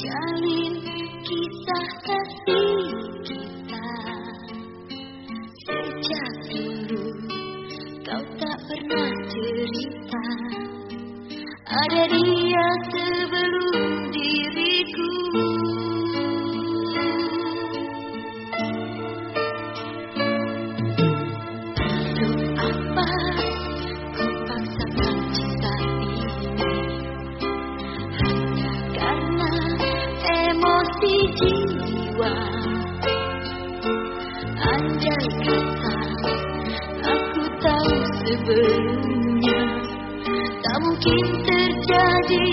Menjalin kisah kasih kita Sejak dulu kau tak pernah cerita. Ada dia mungkin terjadi